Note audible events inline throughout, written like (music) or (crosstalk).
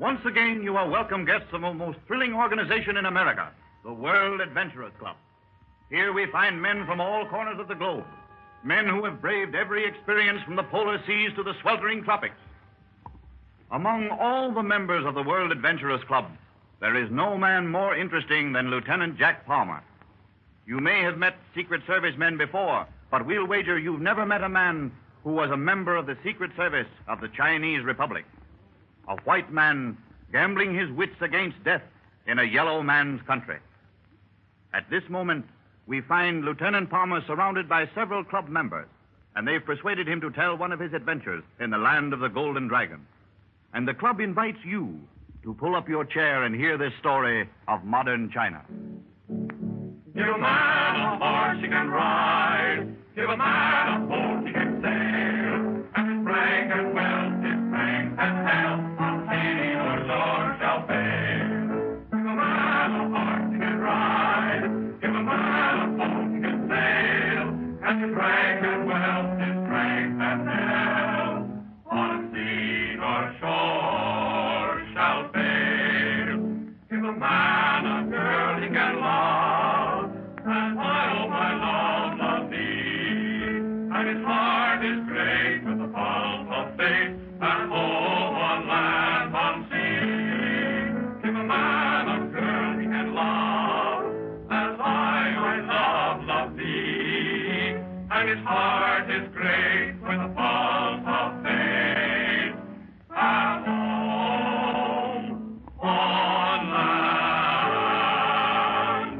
Once again, you are welcome guests of the most thrilling organization in America, the World Adventurers Club. Here we find men from all corners of the globe, men who have braved every experience from the polar seas to the sweltering tropics. Among all the members of the World Adventurers Club, there is no man more interesting than Lieutenant Jack Palmer. You may have met Secret Service men before, but we'll wager you've never met a man who was a member of the Secret Service of the Chinese Republic. A white man gambling his wits against death in a yellow man's country. At this moment, we find Lieutenant Palmer surrounded by several club members, and they've persuaded him to tell one of his adventures in the land of the Golden Dragon. And the club invites you to pull up your chair and hear this story of modern China. Give a man a horse he can ride. Give a man a boat And his heart is great with the pulse of faith, and home on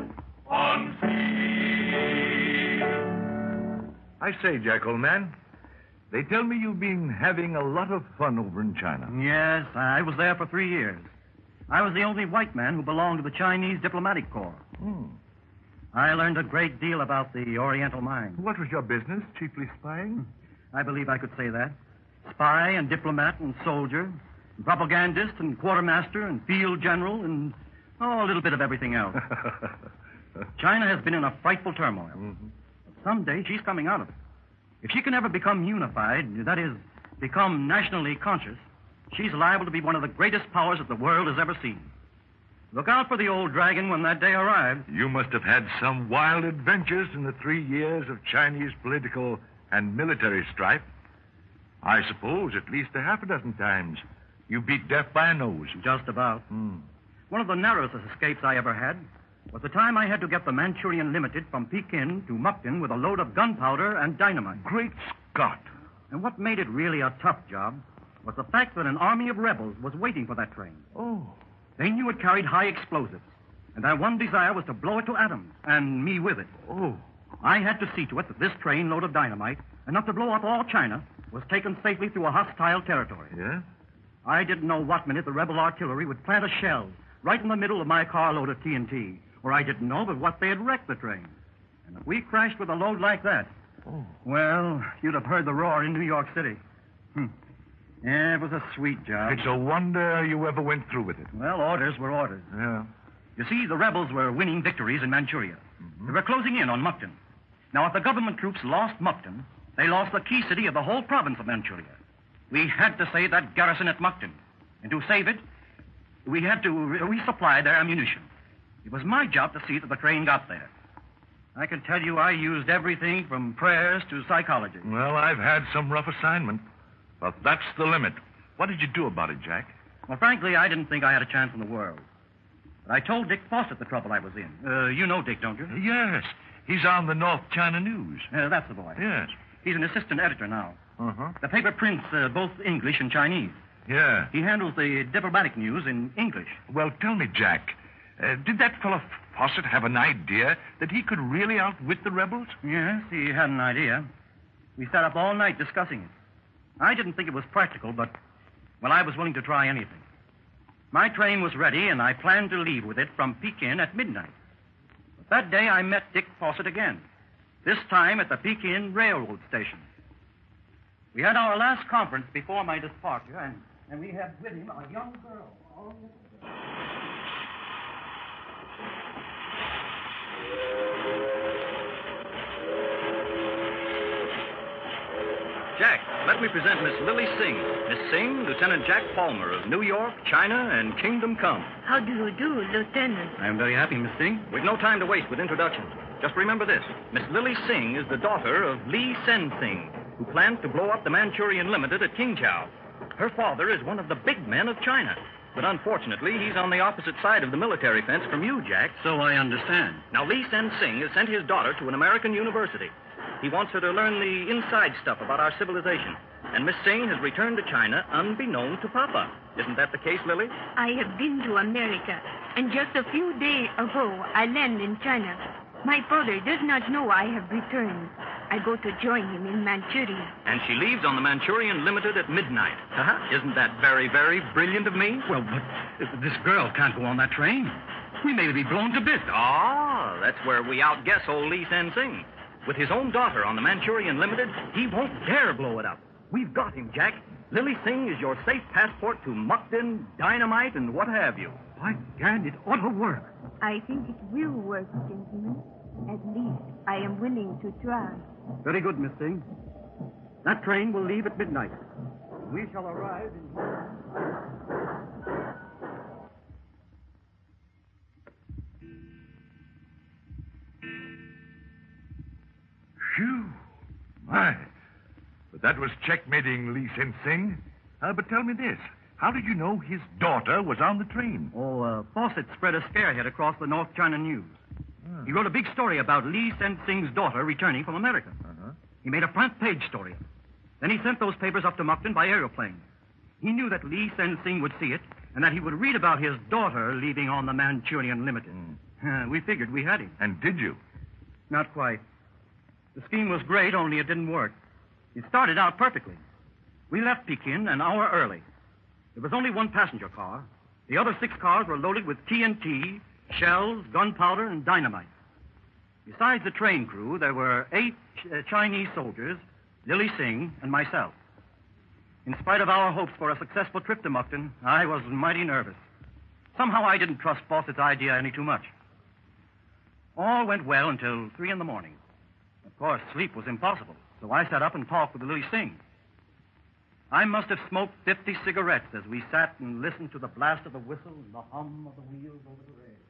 land, on sea. I say, Jack, old man, they tell me you've been having a lot of fun over in China. Yes, I was there for three years. I was the only white man who belonged to the Chinese diplomatic corps. Hmm. I learned a great deal about the Oriental mind. What was your business? Chiefly spying? I believe I could say that. Spy and diplomat and soldier, and propagandist and quartermaster and field general and, oh, a little bit of everything else. (laughs) China has been in a frightful turmoil. Mhm. Someday she's coming out of it. If she can ever become unified, that is, become nationally conscious, she's liable to be one of the greatest powers that the world has ever seen. Look out for the old dragon when that day arrives. You must have had some wild adventures in the three years of Chinese political and military strife. I suppose at least a half a dozen times you beat death by a nose. Just about. Hmm. One of the narrowest escapes I ever had was the time I had to get the Manchurian Limited from Pekin to Mukden with a load of gunpowder and dynamite. Great Scott. And what made it really a tough job was the fact that an army of rebels was waiting for that train. Oh. They knew it carried high explosives, and their one desire was to blow it to atoms, and me with it. Oh. I had to see to it that this train load of dynamite, enough to blow up all China, was taken safely through a hostile territory. Yeah? I didn't know what minute the rebel artillery would plant a shell right in the middle of my carload of TNT, or I didn't know but what they had wrecked the train. And if we crashed with a load like that, Oh. well, you'd have heard the roar in New York City. Hmm. Yeah, it was a sweet job. It's a wonder you ever went through with it. Well, orders were orders. Yeah. You see, the rebels were winning victories in Manchuria. Mm-hmm. They were closing in on Mukden. Now, if the government troops lost Mukden, they lost the key city of the whole province of Manchuria. We had to save that garrison at Mukden. And to save it, we had to re- resupply their ammunition. It was my job to see that the train got there. I can tell you I used everything from prayers to psychology. Well, I've had some rough assignment, but that's the limit. What did you do about it, Jack? Well, frankly, I didn't think I had a chance in the world. But I told Dick Fawcett the trouble I was in. Uh, you know Dick, don't you? Yes. He's on the North China News. Uh, that's the boy. Yes. He's an assistant editor now. Uh-huh. The paper prints uh, both English and Chinese. Yeah. He handles the diplomatic news in English. Well, tell me, Jack, uh, did that fellow Fawcett have an idea that he could really outwit the rebels? Yes, he had an idea. We sat up all night discussing it. I didn't think it was practical, but, well, I was willing to try anything. My train was ready, and I planned to leave with it from Pekin at midnight. But that day I met Dick Fawcett again, this time at the Pekin Railroad Station. We had our last conference before my departure, and, and we had with him a young girl. Jack, let me present Miss Lily Singh. Miss Singh, Lieutenant Jack Palmer of New York, China, and Kingdom Come. How do you do, Lieutenant? I am very happy, Miss Singh. We've no time to waste with introductions. Just remember this Miss Lily Singh is the daughter of Lee Sen Sing, who planned to blow up the Manchurian Limited at Qingchao. Her father is one of the big men of China. But unfortunately, he's on the opposite side of the military fence from you, Jack. So I understand. Now, Lee Sen Sing has sent his daughter to an American university. He wants her to learn the inside stuff about our civilization. And Miss Sing has returned to China unbeknown to Papa. Isn't that the case, Lily? I have been to America, and just a few days ago I landed in China. My father does not know I have returned. I go to join him in Manchuria. And she leaves on the Manchurian Limited at midnight. Uh-huh. Isn't that very, very brilliant of me? Well, but this girl can't go on that train. We may be blown to bits. Ah, that's where we outguess old Lee Sen Sing. With his own daughter on the Manchurian Limited, he won't dare blow it up. We've got him, Jack. Lily Sing is your safe passport to Mukden, dynamite, and what have you. By gad, it ought to work. I think it will work, gentlemen. At least I am willing to try. Very good, Miss Sing. That train will leave at midnight. We shall arrive in. Phew. My. But that was checkmating Lee Sen Sing. Uh, but tell me this. How did you know his daughter was on the train? Oh, uh, Fawcett spread a scarehead across the North China News. He wrote a big story about Lee Sen Sing's daughter returning from America. Uh-huh. He made a front page story. Then he sent those papers up to Mukden by aeroplane. He knew that Lee Sen Sing would see it and that he would read about his daughter leaving on the Manchurian Limited. Uh, (laughs) we figured we had him. And did you? Not quite. The scheme was great, only it didn't work. It started out perfectly. We left Pekin an hour early. There was only one passenger car. The other six cars were loaded with TNT, shells, gunpowder, and dynamite. Besides the train crew, there were eight uh, Chinese soldiers, Lily Singh, and myself. In spite of our hopes for a successful trip to Mukden, I was mighty nervous. Somehow I didn't trust Fawcett's idea any too much. All went well until three in the morning. Of course, sleep was impossible, so I sat up and talked with Lily Singh. I must have smoked 50 cigarettes as we sat and listened to the blast of the whistle and the hum of the wheels over the rails.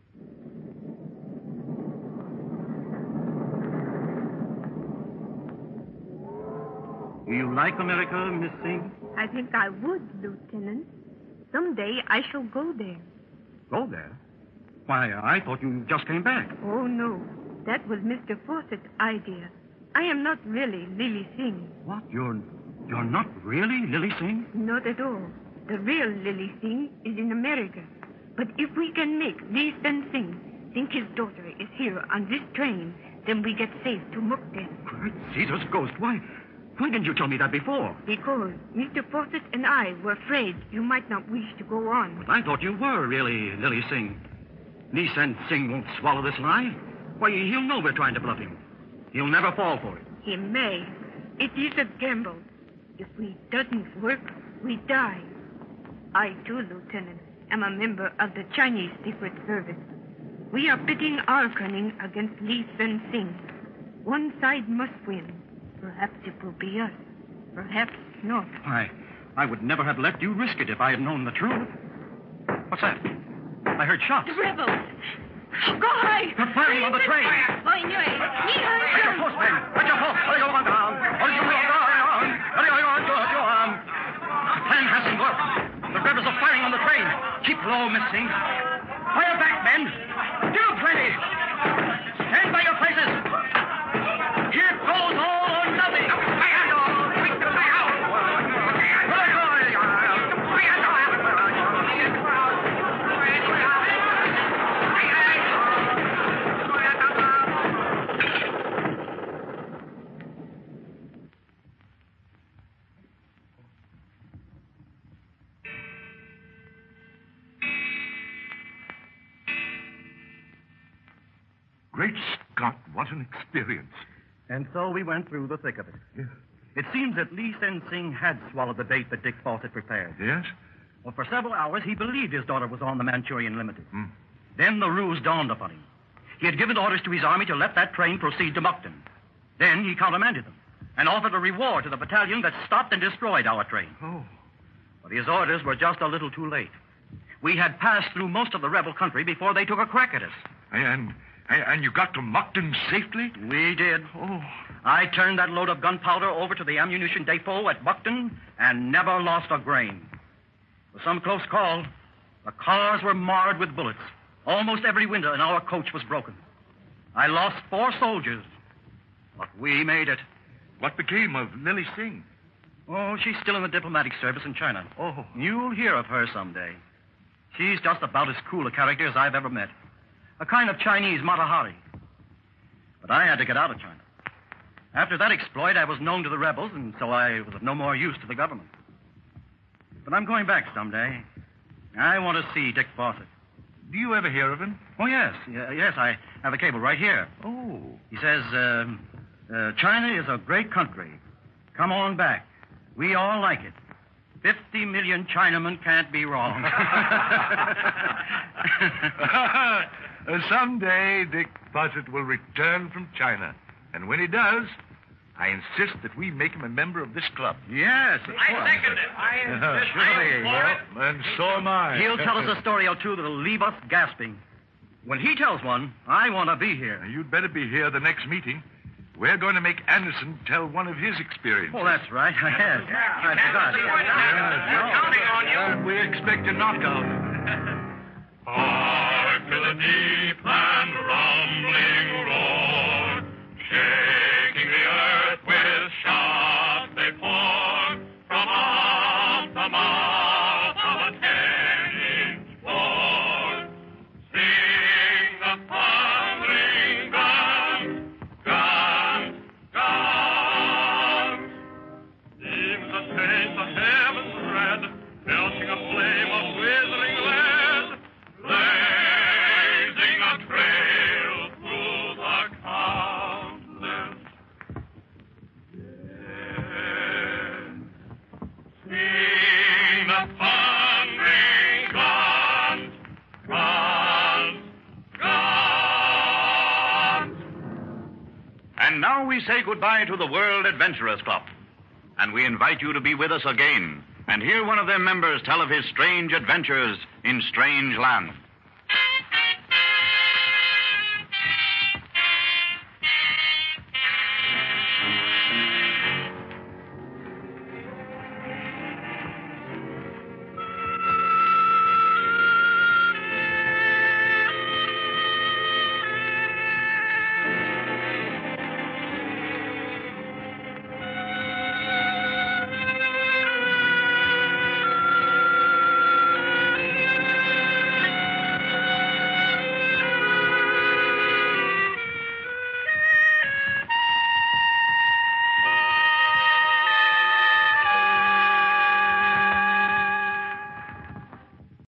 Do you like America, Miss Singh? I think I would, Lieutenant. Someday I shall go there. Go there? Why, I thought you just came back. Oh, no. That was Mr. Fawcett's idea. I am not really Lily Singh. What? You're you're not really Lily Singh? Not at all. The real Lily Singh is in America. But if we can make Lee Sen Singh think his daughter is here on this train, then we get safe to Mukden. Great Caesar's ghost. Why why didn't you tell me that before? Because Mr. Fawcett and I were afraid you might not wish to go on. But I thought you were really Lily Singh. Lee Sen Singh won't swallow this lie. Why, he'll know we're trying to bluff him. He'll never fall for it. He may. It is a gamble. If we doesn't work, we die. I, too, Lieutenant, am a member of the Chinese Secret Service. We are pitting our cunning against Lee Sen Singh. One side must win. Perhaps it will be us. Perhaps not. I I would never have let you risk it if I had known the truth. What's that? I heard shots. The rebels! Go high! They're firing on the train. Boy, no, At your post, men! At your post! Hurry on down! Hurry on down! Hurry on, arm! The plan hasn't worked. The rebels are firing on the train. Keep low, Miss Singh. Fire back, men! Give them plenty! Stand by your places! Great Scott, what an experience. And so we went through the thick of it. It seems that Lee Sen Sing had swallowed the bait that Dick Fawcett prepared. Yes? Well, for several hours, he believed his daughter was on the Manchurian Limited. Hmm. Then the ruse dawned upon him. He had given orders to his army to let that train proceed to Mukden. Then he countermanded them. and offered a reward to the battalion that stopped and destroyed our train. Oh. But his orders were just a little too late. We had passed through most of the rebel country before they took a crack at us. And, and, and you got to Mukden safely? We did. Oh. I turned that load of gunpowder over to the ammunition depot at Mukden and never lost a grain. For some close call, the cars were marred with bullets. Almost every window in our coach was broken. I lost four soldiers, but we made it. What became of Lily Singh? Oh, she's still in the diplomatic service in China. Oh. You'll hear of her someday. She's just about as cool a character as I've ever met. A kind of Chinese Mata Hari. But I had to get out of China. After that exploit, I was known to the rebels, and so I was of no more use to the government. But I'm going back someday. I want to see Dick Fawcett. Do you ever hear of him? Oh, yes. Y- yes, I have a cable right here. Oh. He says, um, uh, China is a great country. Come on back. We all like it. Fifty million Chinamen can't be wrong. (laughs) (laughs) Uh, Someday Dick Fawcett will return from China. And when he does, I insist that we make him a member of this club. yes, of I course. second it. I (laughs) insist. Surely. I'm for it. Well, and so am I. He'll tell us a story or two that'll leave us gasping. When he tells one, I want to be here. You'd better be here the next meeting. We're going to make Anderson tell one of his experiences. Oh, that's right. (laughs) Yes. I forgot. We're counting on you. And we expect a knockout. Hark (laughs) we say goodbye to the World Adventurers Club. And we invite you to be with us again and hear one of their members tell of his strange adventures in strange lands.